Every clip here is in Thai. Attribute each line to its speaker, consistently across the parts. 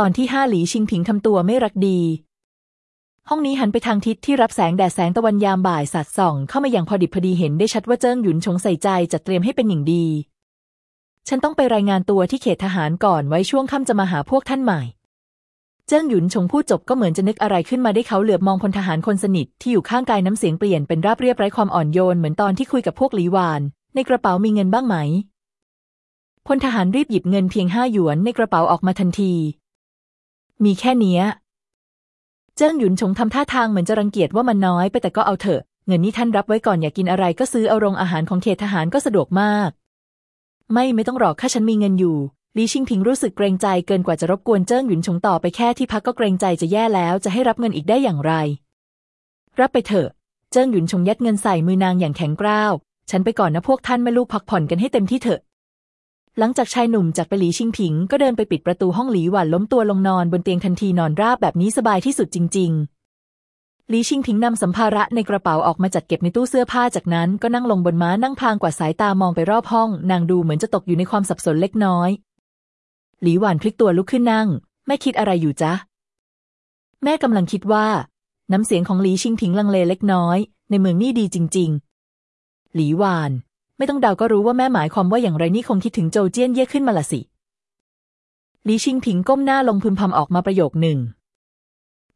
Speaker 1: ตอนที่ห้าหลีชิงผิงทำตัวไม่รักดี ห้องนี้หันไปทางทิศที่รับแสงแดดแสงตะวันยามบ่ายสาดส่อง เข้ามาอย่างพอดิบพอดีเห็นได้ชัดว่าเจิ้งหยุนชงใส่ใจจัดเตรียมให้เป็นอย่างดี ฉันต้องไปรายงานตัวที่เขตทหารก่อนไว้ช่วงค่ำจะมาหาพวกท่านใหม่ เจิ้งหยุนชงพูดจบก็เหมือนจะนึกอะไรขึ้นมาได้เขาเหลือบมองพลทหารคนสนิทที่อยู่ข้างกายน้ำเสียงเปลี่ยนเป็นราบเรียบไร้ความอ่อนโยนเหมือนตอนที่คุยกับพวกหลีหวาน ในกระเป๋ามีเงินบ้างไหมพลทหารรีบหยิบเงินเพียงห้าหยวนในกระเป๋าออกมาทันที มีแค่เนี้ย เจิ้งหยุนชงทำท่าทางเหมือนจะรังเกียจว่ามันน้อยไปแต่ก็เอาเถอะ เงินนี้ท่านรับไว้ก่อนอยากกินอะไรก็ซื้อเอาโรงอาหารของเขตทหารก็สะดวกมาก ไม่ไม่ต้องหรอกข้าฉันมีเงินอยู่ลีชิงพิงรู้สึกเกรงใจเกินกว่าจะรบกวนเจิ้งหยุนชงต่อไปแค่ที่พักก็เกรงใจจะแย่แล้วจะให้รับเงินอีกได้อย่างไร รับไปเถอะ เจิ้งหยุนชงยัดเงินใส่มือนางอย่างแข็งกร้าว ฉันไปก่อนนะพวกท่านแม่ลูกพักผ่อนกันให้เต็มที่เถอะ หลังจากชายหนุ่มจากไปหลีชิงผิง ก็เดินไปปิดประตูห้องหลีหวันล้มตัวลงนอนบนเตียงทันทีนอนราบแบบนี้สบายที่สุดจริง ๆ หลีชิงผิงนำสัมภาระในกระเป๋าออกมาจัดเก็บในตู้เสื้อผ้าจากนั้นก็นั่งลงบนม้านั่งพางกว่าสายตามองไปรอบห้อง นางดูเหมือนจะตกอยู่ในความสับสนเล็กน้อย หลีหวานพลิกตัวลุกขึ้นนั่งแม่คิดอะไรอยู่จ๊ะ แม่กำลังคิดว่า น้ำเสียงของหลีชิงผิงลังเลเล็กน้อย ในเมืองนี่ดีจริง ๆ หลีหวาน ไม่ต้องเดาก็รู้ว่าแม่หมายความว่าอย่างไรนี่คงคิดถึงโจเจี้ยนเย่ขึ้นมาละสิหลีชิงผิงก้มหน้าลงพึมพำออกมาประโยคหนึ่ง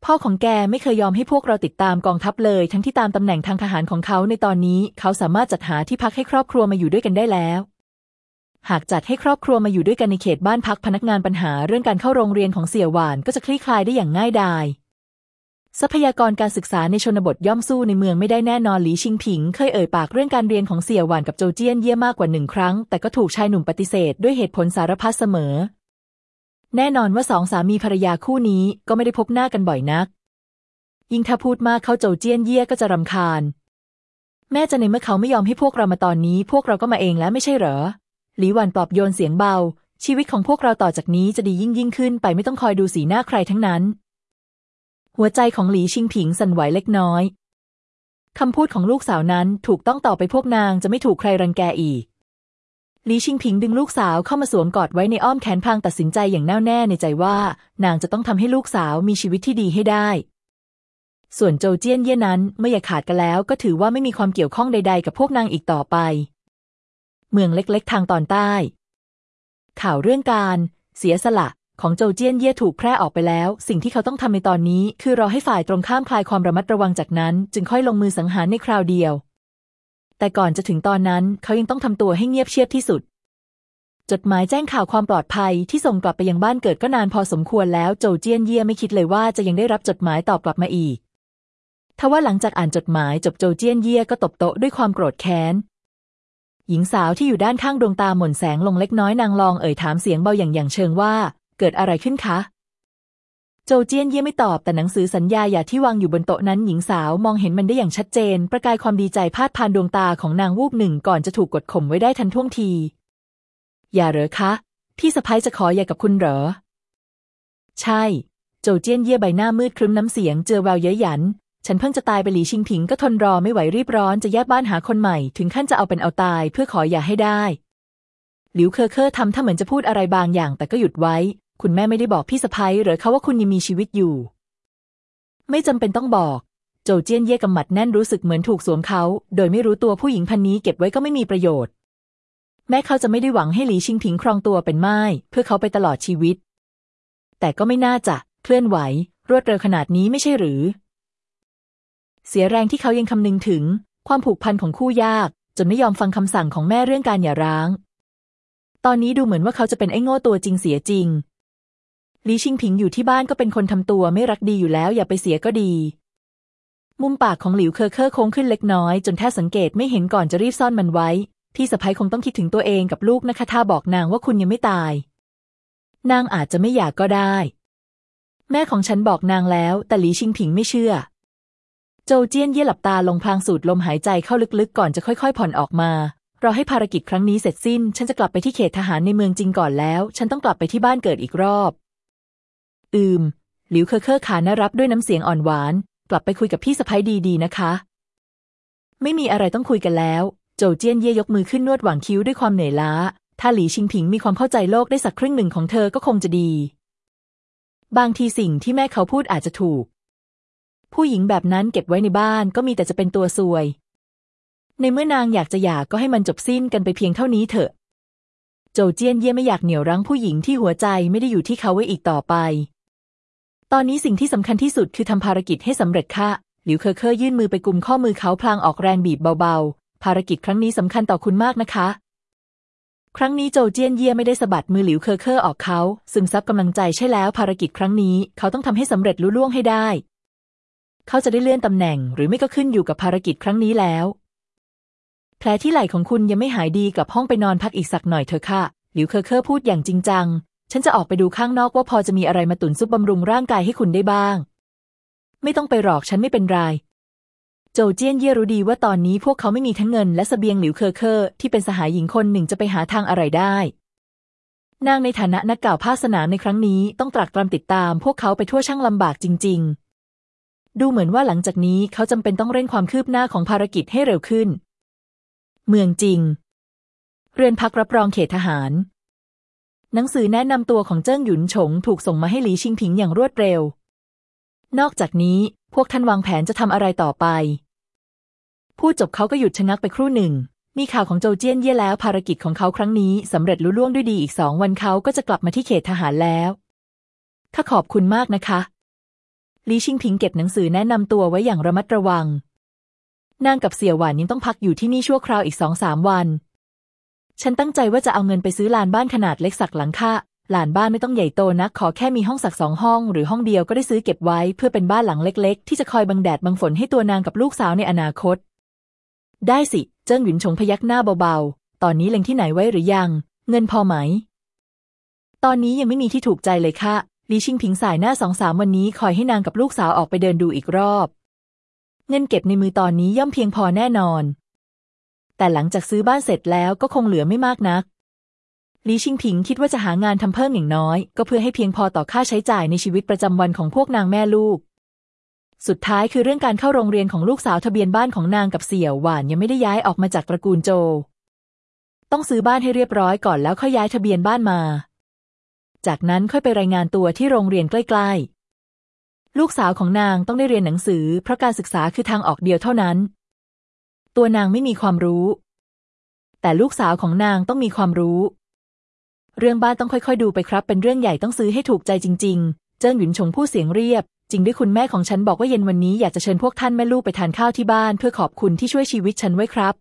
Speaker 1: พ่อของแกไม่เคยยอมให้พวกเราติดตามกองทัพเลย ทั้งที่ตามตำแหน่งทางทหารของเขาในตอนนี้ เขาสามารถจัดหาที่พักให้ครอบครัวมาอยู่ด้วยกันได้แล้ว หากจัดให้ครอบครัวมาอยู่ด้วยกันในเขตบ้านพักพนักงานปัญหาเรื่องการเข้าโรงเรียนของเสี่ยหวานก็จะคลี่คลายได้อย่างง่ายดาย ทรัพยากรการศึกษาในชนบทย่อมสู้ในเมืองไม่ได้แน่นอนหลีชิงผิง เคยเอ่ยปากเรื่องการเรียนของเสี่ยหวานกับโจเจี้ยนเย่มากกว่าหนึ่งครั้ง แต่ก็ถูกชายหนุ่มปฏิเสธด้วยเหตุผลสารพัดเสมอ แน่นอนว่าสองสามีภรรยาคู่นี้ก็ไม่ได้พบหน้ากันบ่อยนัก ยิ่งถ้าพูดมากเขาโจเจี้ยนเย่ก็จะรำคาญ แม่จะในเมื่อเขาไม่ยอมให้พวกเรามาตอนนี้ พวกเราก็มาเองแล้วไม่ใช่เหรอ หลีหวันปลอบโยนเสียงเบา ชีวิตของพวกเราต่อจากนี้จะดียิ่งยิ่งขึ้นไปไม่ต้องคอยดูสีหน้าใครทั้งนั้น หัวใจของหลีชิงผิงสั่นไหวเล็กน้อยคำพูดของลูกสาวนั้นถูกต้องต่อไปพวกนางจะไม่ถูกใครรังแกอีกหลีชิงผิงดึงลูกสาวเข้ามาสวมกอดไว้ในอ้อมแขนพางตัดสินใจอย่างแน่วแน่ในใจว่า นางจะต้องทำให้ลูกสาวมีชีวิตที่ดีให้ได้ ส่วนโจเจี้ยนเย่นั้นเมื่ออย่าขาดกันแล้ว ก็ถือว่าไม่มีความเกี่ยวข้องใด ๆ กับพวกนางอีกต่อไป เมืองเล็กๆ ทางตอนใต้ ข่าวเรื่องการ เสียสละ ของโจเจี้ยนเย่ถูกแพร่ออกไปแล้ว สิ่งที่เขาต้องทำในตอนนี้ คือรอให้ฝ่ายตรงข้ามคลายความระมัดระวังจากนั้น จึงค่อยลงมือสังหารในคราวเดียว แต่ก่อนจะถึงตอนนั้น เขายังต้องทำตัวให้เงียบเชียบที่สุด จดหมายแจ้งข่าวความปลอดภัยที่ส่งกลับไปยังบ้านเกิดก็นานพอสมควรแล้วโจเจี้ยนเย่ไม่คิดเลยว่าจะยังได้รับจดหมายตอบกลับมาอีกทว่าหลังจากอ่านจดหมายจบโจเจี้ยนเย่ก็ตบโต๊ะด้วยความโกรธแค้นหญิงสาวที่อยู่ด้านข้างดวงตาหม่นแสงลงเล็กน้อยนางลองเอ่ยถามเสียงเบาอย่างอย่างเชิงว่า เกิดอะไรขึ้นคะ โจเจี้ยนเย่ไม่ตอบแต่หนังสือสัญญาหย่าที่วางอยู่บนโต๊ะนั้นหญิงสาวมองเห็นมันได้อย่างชัดเจน ประกายความดีใจพาดผ่านดวงตาของนางวูบหนึ่งก่อนจะถูกกดข่มไว้ได้ทันท่วงที อย่าเหรอคะ พี่สะพ้ยจะขออย่ากับคุณเหรอ ใช่ โจเจี้ยนเย่ใบหน้ามืดครึ้มน้ำเสียงเจอแววเย้ยหยันฉันเพิ่งจะตายไปหลีชิงผิงก็ทนรอไม่ไหวรีบร้อนจะแยกบ้านหาคนใหม่ ถึงขั้นจะเอาเป็นเอาตายเพื่อขออย่าให้ได้ หลิวเคอเคอทำถ้าเหมือนจะพูดอะไรบางอย่างแต่ก็หยุดไว้ คุณแม่ไม่ได้บอกพี่สะพ้ยหรือเขาว่าคุณยังมีชีวิตอยู่ ไม่จำเป็นต้องบอก โจเจี้ยนเย่กำหมัดแน่นรู้สึกเหมือนถูกสวมเขา โดยไม่รู้ตัวผู้หญิงพันนี้เก็บไว้ก็ไม่มีประโยชน์ แม้เขาจะไม่ได้หวังให้หลีชิงผิงครองตัวเป็นไม้เพื่อเขาไปตลอดชีวิต แต่ก็ไม่น่าจะเคลื่อนไหว รวดเร็วขนาดนี้ไม่ใช่หรือ เสียแรงที่เขายังคำนึงถึง ความผูกพันของคู่ยาก จนไม่ยอมฟังคำสั่งของแม่เรื่องการหย่าร้าง ตอนนี้ดูเหมือนว่าเขาจะเป็นไอ้โง่ตัวจริงเสียจริง ลีชิงผิงอยู่ที่บ้านก็เป็นคนทำตัวไม่รักดีอยู่แล้วอย่าไปเสียก็ดี มุมปากของหลิวเคอเคอร์โค้งขึ้นเล็กน้อย จนแทบสังเกตไม่เห็นก่อนจะรีบซ่อนมันไว้ พี่สะพ้ยคงต้องคิดถึงตัวเองกับลูกนะคะถ้าบอกนางว่าคุณยังไม่ตาย นางอาจจะไม่อยากก็ได้ แม่ของฉันบอกนางแล้ว แต่หลีชิงผิงไม่เชื่อ โจเจี้ยนเย่หลับตาลงพลางสูดลมหายใจเข้าลึกๆ ก่อนจะค่อย ๆ ผ่อนออกมาเรอให้ภารกิจครั้งนี้เสร็จสิ้น ฉันจะกลับไปที่เขตทหารในเมืองจริงก่อนแล้ว ฉันต้องกลับไปที่บ้านเกิดอีกรอบ อืม หลิวเคอเคอขานะรับด้วยน้ำเสียงอ่อนหวาน กลับไปคุยกับพี่สะพ้ยดีๆนะคะ ไม่มีอะไรต้องคุยกันแล้ว โจเจี้ยนเย่ยกมือขึ้นนวดหว่างคิ้วด้วยความเหนื่อยล้า ถ้าหลีชิงผิงมีความเข้าใจโลกได้สักครึ่งหนึ่งของเธอก็คงจะดี บางทีสิ่งที่แม่เขาพูดอาจจะถูก ผู้หญิงแบบนั้นเก็บไว้ในบ้านก็มีแต่จะเป็นตัวซวย ในเมื่อนางอยากจะหย่าก็ให้มันจบสิ้นกันไปเพียงเท่านี้เถอะโจเจี้ยนเย่ไม่อยากเหนี่ยวรั้งผู้หญิงที่หัวใจไม่ได้อยู่ที่เขาไว้อีกต่อไป ตอนนี้สิ่งที่สำคัญที่สุดคือทำภารกิจให้สำเร็จค่ะ หลิวเคอเคอยื่นมือไปกุมข้อมือเขาพลางออกแรงบีบเบาๆ ภารกิจครั้งนี้สำคัญต่อคุณมากนะคะ ครั้งนี้โจวเจี้ยนเย่ไม่ได้สะบัดมือหลิวเคอเคอออกเขาซึมซับกำลังใจใช่แล้วภารกิจครั้งนี้ เขาต้องทำให้สำเร็จลุล่วงให้ได้ เขาจะได้เลื่อนตำแหน่ง หรือไม่ก็ขึ้นอยู่กับภารกิจครั้งนี้แล้ว แผลที่ไหล่ของคุณยังไม่หายดีกลับห้องไปนอนพักอีกสักหน่อยเถอะค่ะ หลิวเคอเคอพูดอย่างจริงจัง ฉันจะออกไปดูข้างนอกว่าพอจะมีอะไรมาตุ๋นซุปบำรุงร่างกายให้คุณได้บ้าง ไม่ต้องไปหรอกฉันไม่เป็นไรโจวเจี้ยนเย่รู้ดีว่าตอนนี้พวกเขาไม่มีทั้งเงินและเสบียงหลิวเคอเคอที่เป็นสหายหญิงคนหนึ่งจะไปหาทางอะไรได้ นางในฐานะนักกล่าวภาสนามในครั้งนี้ต้องตรักตรำติดตาม พวกเขาไปทั่วช่างลำบากจริง ๆ ดูเหมือนว่าหลังจากนี้เขาจำเป็นต้องเร่งความคืบหน้าของภารกิจให้เร็วขึ้น เมืองจริง เรือนพักรับรองเขตทหาร หนังสือแนะนำตัวของเจิ้งหยุนฉงถูกส่งมาให้หลีชิงผิงอย่างรวดเร็ว นอกจากนี้พวกท่านวางแผนจะทำอะไรต่อไป พูดจบเขาก็หยุดชะงักไปครู่หนึ่ง มีข่าวของโจเจี้ยนเย่แล้วภารกิจของเขาครั้งนี้สำเร็จลุล่วงด้วยดีอีกสองวันเขาก็จะกลับมาที่เขตทหารแล้วข้าขอบคุณมากนะคะลีชิงพิงเก็บหนังสือแนะนำตัวไว้อย่างระมัดระวัง นางกับเสี่ยวหวานยังต้องพักอยู่ที่นี่ชั่วคราวอีกสองสามวัน ฉันตั้งใจว่าจะเอาเงินไปซื้อลานบ้านขนาดเล็กสักหลังค่ะหลานบ้านไม่ต้องใหญ่โตนัก ขอแค่มีห้องสักสองห้อง หรือห้องเดียวก็ได้ซื้อเก็บไว้ เพื่อเป็นบ้านหลังเล็ก ๆ ที่จะคอยบังแดดบังฝนให้ตัวนางกับลูกสาวในอนาคต ได้สิ เจิ้งหยุนชงพยักหน้าเบาๆ ตอนนี้เล็งที่ไหนไว้หรือยัง เงินพอไหม ตอนนี้ยังไม่มีที่ถูกใจเลยค่ะลีชิงผิงสายหน้าสองสามวันนี้คอยให้นางกับลูกสาวออกไปเดินดูอีกรอบ เงินเก็บในมือตอนนี้ย่อมเพียงพอแน่นอน แต่หลังจากซื้อบ้านเสร็จแล้วก็คงเหลือไม่มากนักลีชิงผิงคิดว่าจะหางานทำเพิ่มอย่างน้อย ก็เพื่อให้เพียงพอต่อค่าใช้จ่ายในชีวิตประจำวันของพวกนางแม่ลูก สุดท้ายคือเรื่องการเข้าโรงเรียนของลูกสาวทะเบียนบ้านของนางกับเสี่ยวหวานยังไม่ได้ย้ายออกมาจากตระกูลโจ ต้องซื้อบ้านให้เรียบร้อยก่อนแล้วค่อยย้ายทะเบียนบ้านมา จากนั้นค่อยไปรายงานตัวที่โรงเรียนใกล้ๆ ลูกสาวของนางต้องได้เรียนหนังสือ เพราะการศึกษาคือทางออกเดียวเท่านั้น ตัวนางไม่มีความรู้ แต่ลูกสาวของนางต้องมีความรู้ เรื่องบ้านต้องค่อยๆ ดูไปครับ เป็นเรื่องใหญ่ต้องซื้อให้ถูกใจจริง ๆ เจิ้งหยุนชงพูดเสียงเรียบ จริงด้วยคุณแม่ของฉันบอกว่าเย็นวันนี้อยากจะเชิญพวกท่านแม่ลูกไปทานข้าวที่บ้าน เพื่อขอบคุณที่ช่วยชีวิตฉันไว้ครับ